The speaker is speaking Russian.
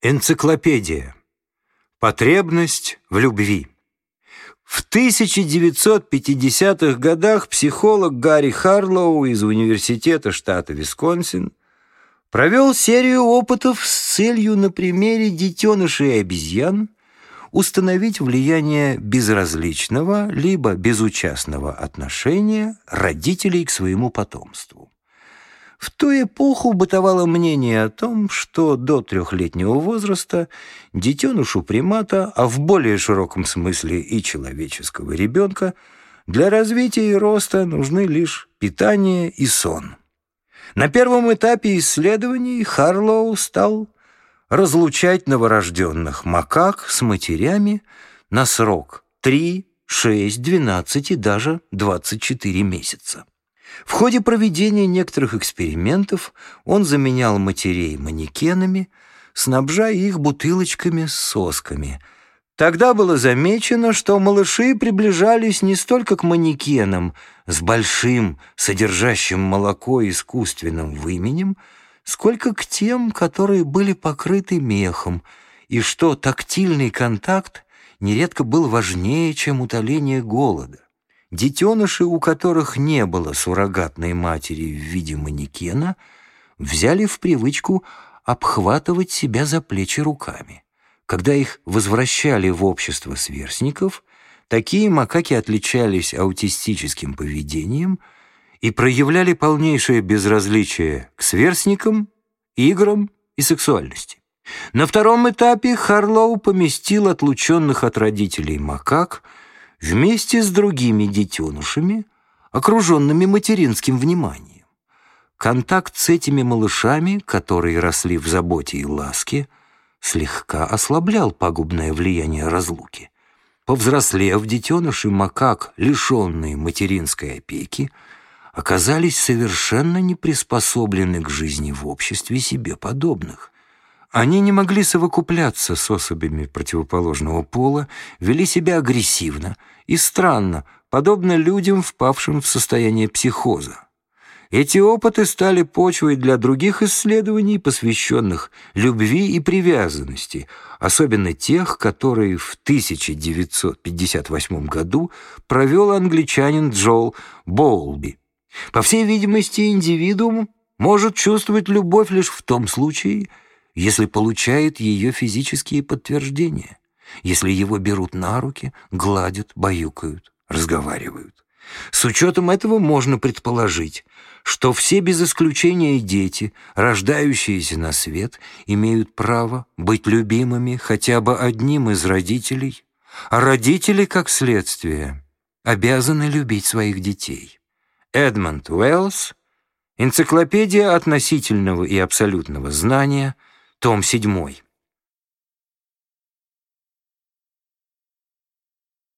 Энциклопедия. Потребность в любви. В 1950-х годах психолог Гарри Харлоу из Университета штата Висконсин провел серию опытов с целью на примере детенышей обезьян установить влияние безразличного либо безучастного отношения родителей к своему потомству. В ту эпоху бытовало мнение о том, что до трехлетнего возраста детенышу примата, а в более широком смысле и человеческого ребенка, для развития и роста нужны лишь питание и сон. На первом этапе исследований Харлоу стал разлучать новорожденных макак с матерями на срок 3, 6, 12 и даже 24 месяца. В ходе проведения некоторых экспериментов он заменял матерей манекенами, снабжая их бутылочками с сосками. Тогда было замечено, что малыши приближались не столько к манекенам с большим, содержащим молоко искусственным выменем, сколько к тем, которые были покрыты мехом, и что тактильный контакт нередко был важнее, чем утоление голода. Детеныши, у которых не было суррогатной матери в виде манекена, взяли в привычку обхватывать себя за плечи руками. Когда их возвращали в общество сверстников, такие макаки отличались аутистическим поведением и проявляли полнейшее безразличие к сверстникам, играм и сексуальности. На втором этапе Харлоу поместил отлученных от родителей макак – вместе с другими детенышами, окруженными материнским вниманием. Контакт с этими малышами, которые росли в заботе и ласке, слегка ослаблял пагубное влияние разлуки. Повзрослев, детеныши макак, лишенные материнской опеки, оказались совершенно не приспособлены к жизни в обществе себе подобных – они не могли совокупляться с особями противоположного пола, вели себя агрессивно и странно, подобно людям, впавшим в состояние психоза. Эти опыты стали почвой для других исследований, посвященных любви и привязанности, особенно тех, которые в 1958 году провел англичанин Джол Боулби. По всей видимости, индивидуум может чувствовать любовь лишь в том случае, если получает ее физические подтверждения, если его берут на руки, гладят, баюкают, разговаривают. С учетом этого можно предположить, что все без исключения дети, рождающиеся на свет, имеют право быть любимыми хотя бы одним из родителей, а родители, как следствие, обязаны любить своих детей. Эдмонд Уэллс, Энциклопедия относительного и абсолютного знания – том 7.